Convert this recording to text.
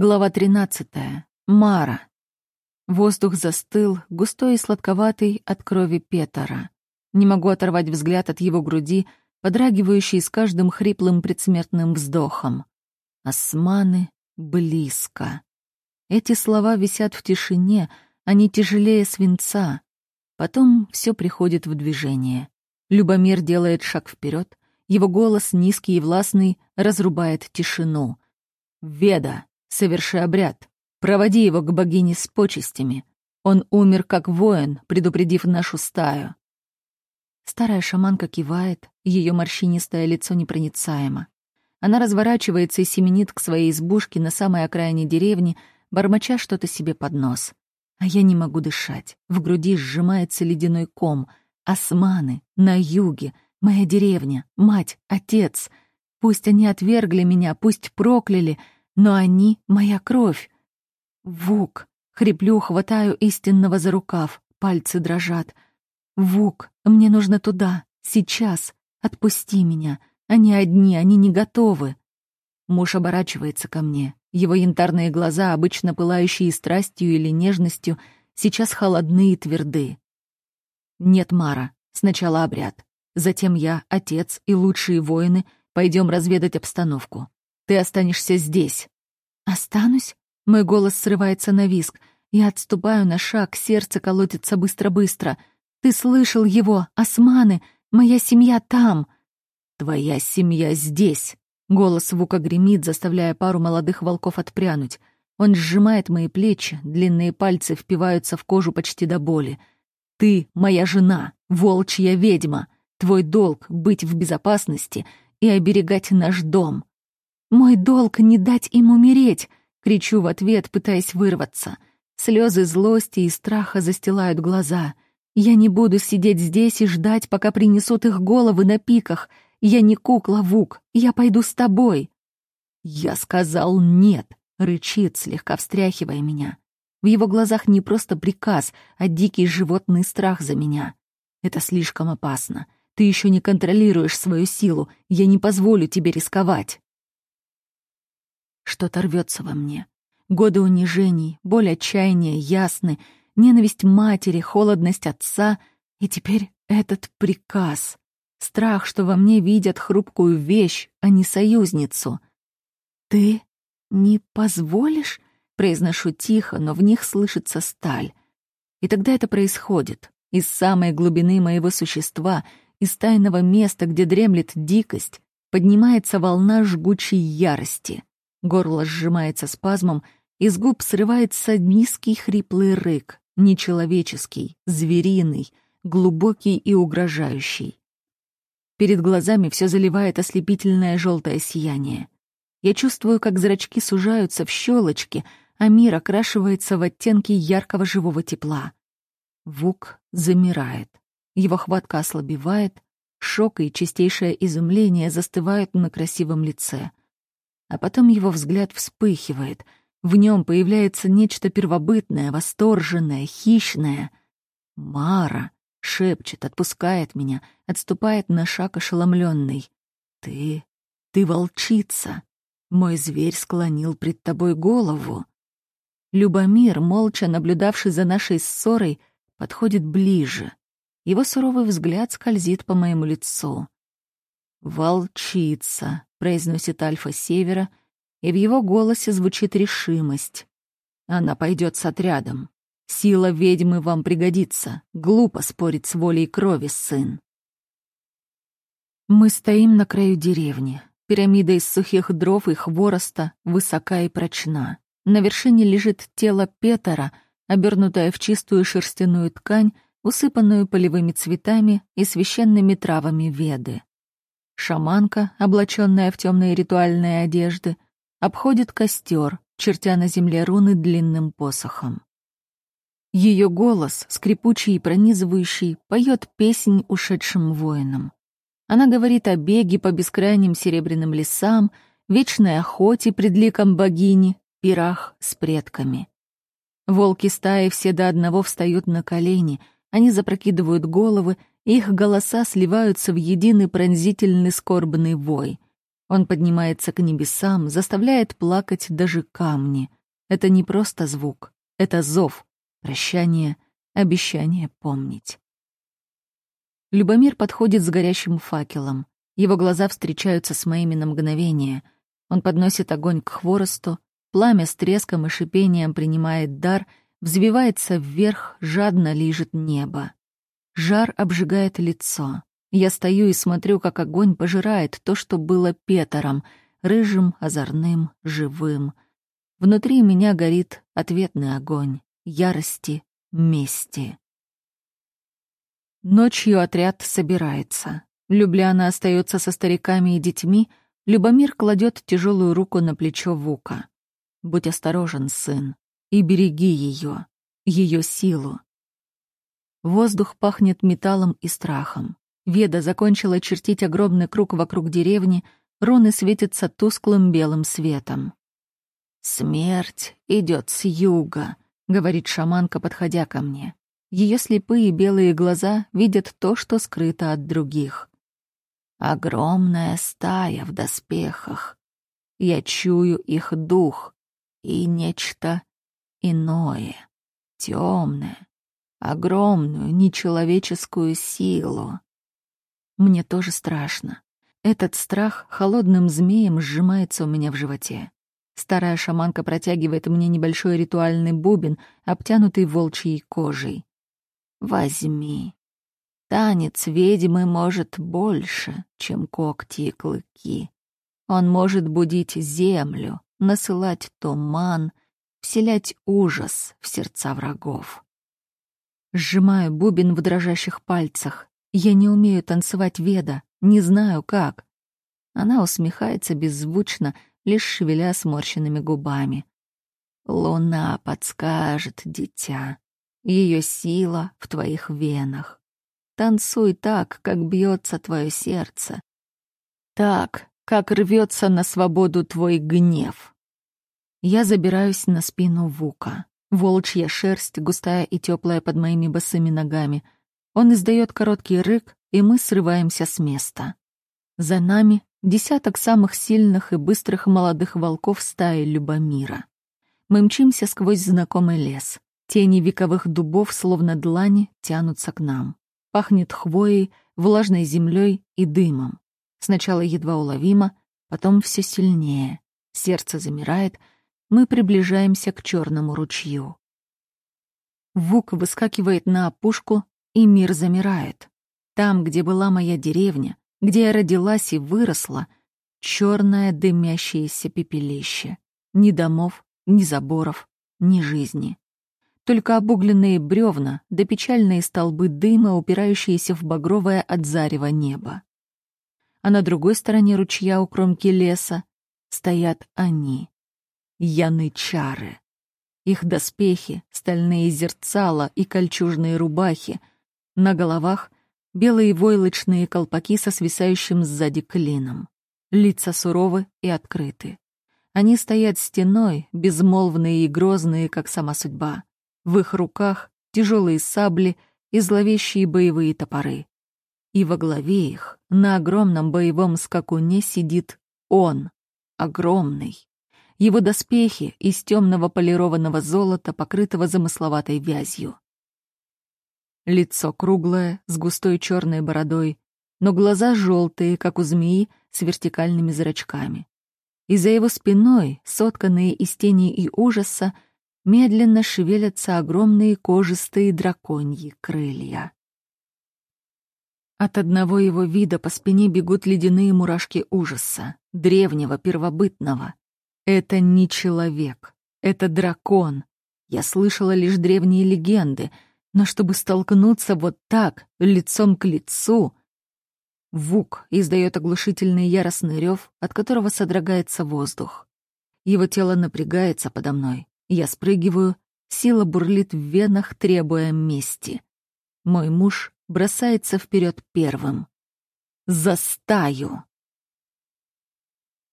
Глава 13. Мара. Воздух застыл, густой и сладковатый от крови Петера. Не могу оторвать взгляд от его груди, подрагивающей с каждым хриплым предсмертным вздохом. Османы близко. Эти слова висят в тишине, они тяжелее свинца. Потом все приходит в движение. Любомир делает шаг вперед, его голос, низкий и властный, разрубает тишину. «Веда!» Соверши обряд. Проводи его к богине с почестями. Он умер как воин, предупредив нашу стаю. Старая шаманка кивает, ее морщинистое лицо непроницаемо. Она разворачивается и семенит к своей избушке на самой окраине деревни, бормоча что-то себе под нос. А я не могу дышать. В груди сжимается ледяной ком. Османы, на юге, моя деревня, мать, отец. Пусть они отвергли меня, пусть прокляли — но они — моя кровь. Вук. Хриплю, хватаю истинного за рукав, пальцы дрожат. Вук, мне нужно туда, сейчас. Отпусти меня. Они одни, они не готовы. Муж оборачивается ко мне. Его янтарные глаза, обычно пылающие страстью или нежностью, сейчас холодны и тверды. Нет, Мара, сначала обряд. Затем я, отец и лучшие воины пойдем разведать обстановку. Ты останешься здесь». «Останусь?» Мой голос срывается на виск. Я отступаю на шаг, сердце колотится быстро-быстро. «Ты слышал его, османы! Моя семья там!» «Твоя семья здесь!» Голос Вука гремит, заставляя пару молодых волков отпрянуть. Он сжимает мои плечи, длинные пальцы впиваются в кожу почти до боли. «Ты — моя жена, волчья ведьма. Твой долг — быть в безопасности и оберегать наш дом. «Мой долг — не дать им умереть!» — кричу в ответ, пытаясь вырваться. Слезы злости и страха застилают глаза. Я не буду сидеть здесь и ждать, пока принесут их головы на пиках. Я не кукла, Вук, я пойду с тобой. Я сказал «нет», — рычит, слегка встряхивая меня. В его глазах не просто приказ, а дикий животный страх за меня. Это слишком опасно. Ты еще не контролируешь свою силу. Я не позволю тебе рисковать. Что-то рвется во мне. Годы унижений, боль отчаяния ясны, ненависть матери, холодность отца и теперь этот приказ. Страх, что во мне видят хрупкую вещь, а не союзницу. «Ты не позволишь?» — произношу тихо, но в них слышится сталь. И тогда это происходит. Из самой глубины моего существа, из тайного места, где дремлет дикость, поднимается волна жгучей ярости. Горло сжимается спазмом, из губ срывается низкий хриплый рык, нечеловеческий, звериный, глубокий и угрожающий. Перед глазами все заливает ослепительное желтое сияние. Я чувствую, как зрачки сужаются в щелочки, а мир окрашивается в оттенки яркого живого тепла. Вук замирает. Его хватка ослабевает, шок и чистейшее изумление застывают на красивом лице. А потом его взгляд вспыхивает. В нем появляется нечто первобытное, восторженное, хищное. «Мара!» — шепчет, отпускает меня, отступает на шаг ошеломленный. «Ты... ты волчица! Мой зверь склонил пред тобой голову!» Любомир, молча наблюдавший за нашей ссорой, подходит ближе. Его суровый взгляд скользит по моему лицу. «Волчица», — произносит Альфа Севера, и в его голосе звучит решимость. «Она пойдет с отрядом. Сила ведьмы вам пригодится. Глупо спорить с волей крови, сын». Мы стоим на краю деревни. Пирамида из сухих дров и хвороста высока и прочна. На вершине лежит тело Петера, обернутое в чистую шерстяную ткань, усыпанную полевыми цветами и священными травами веды. Шаманка, облаченная в темные ритуальные одежды, обходит костер, чертя на земле руны длинным посохом. Ее голос, скрипучий и пронизывающий, поет песнь ушедшим воинам. Она говорит о беге по бескрайним серебряным лесам, вечной охоте пред ликом богини, пирах с предками. Волки стаи все до одного встают на колени, они запрокидывают головы их голоса сливаются в единый пронзительный скорбный вой. Он поднимается к небесам, заставляет плакать даже камни. Это не просто звук, это зов, прощание, обещание помнить. Любомир подходит с горящим факелом. Его глаза встречаются с моими на мгновение. Он подносит огонь к хворосту, пламя с треском и шипением принимает дар, взвивается вверх, жадно лижет небо. Жар обжигает лицо. Я стою и смотрю, как огонь пожирает то, что было Петером, рыжим, озорным, живым. Внутри меня горит ответный огонь ярости, мести. Ночью отряд собирается. Любляна остается со стариками и детьми, Любомир кладет тяжелую руку на плечо Вука. «Будь осторожен, сын, и береги ее, ее силу». Воздух пахнет металлом и страхом. Веда закончила чертить огромный круг вокруг деревни, руны светятся тусклым белым светом. «Смерть идет с юга», — говорит шаманка, подходя ко мне. Ее слепые белые глаза видят то, что скрыто от других. Огромная стая в доспехах. Я чую их дух и нечто иное, темное, огромную нечеловеческую силу. Мне тоже страшно. Этот страх холодным змеем сжимается у меня в животе. Старая шаманка протягивает мне небольшой ритуальный бубен, обтянутый волчьей кожей. «Возьми. Танец ведьмы может больше, чем когти и клыки. Он может будить землю, насылать туман, вселять ужас в сердца врагов. Сжимаю бубен в дрожащих пальцах. Я не умею танцевать веда, не знаю как. Она усмехается беззвучно, лишь шевеля сморщенными губами. «Луна подскажет, дитя. Ее сила в твоих венах. Танцуй так, как бьется твое сердце. Так, как рвется на свободу твой гнев». Я забираюсь на спину Вука. Волчья шерсть, густая и теплая под моими босыми ногами. Он издает короткий рык, и мы срываемся с места. За нами Десяток самых сильных и быстрых молодых волков стаи Любомира. Мы мчимся сквозь знакомый лес. Тени вековых дубов, словно длани, тянутся к нам. Пахнет хвоей, влажной землей и дымом. Сначала едва уловимо, потом все сильнее. Сердце замирает, мы приближаемся к черному ручью. Вук выскакивает на опушку, и мир замирает. Там, где была моя деревня, где я родилась и выросла, черное дымящееся пепелище. Ни домов, ни заборов, ни жизни. Только обугленные бревна да печальные столбы дыма, упирающиеся в багровое от зарева небо. А на другой стороне ручья у кромки леса стоят они, янычары. Их доспехи, стальные зерцала и кольчужные рубахи, на головах белые войлочные колпаки со свисающим сзади клином. Лица суровы и открыты. Они стоят стеной, безмолвные и грозные, как сама судьба. В их руках тяжелые сабли и зловещие боевые топоры. И во главе их, на огромном боевом скакуне, сидит он, огромный. Его доспехи из темного полированного золота, покрытого замысловатой вязью. Лицо круглое, с густой черной бородой, но глаза желтые, как у змеи, с вертикальными зрачками. И за его спиной, сотканные из тени и ужаса, медленно шевелятся огромные кожистые драконьи крылья. От одного его вида по спине бегут ледяные мурашки ужаса, древнего, первобытного. Это не человек, это дракон. Я слышала лишь древние легенды — но чтобы столкнуться вот так, лицом к лицу... Вук издает оглушительный яростный рев, от которого содрогается воздух. Его тело напрягается подо мной. Я спрыгиваю, сила бурлит в венах, требуя мести. Мой муж бросается вперед первым. «За стаю!»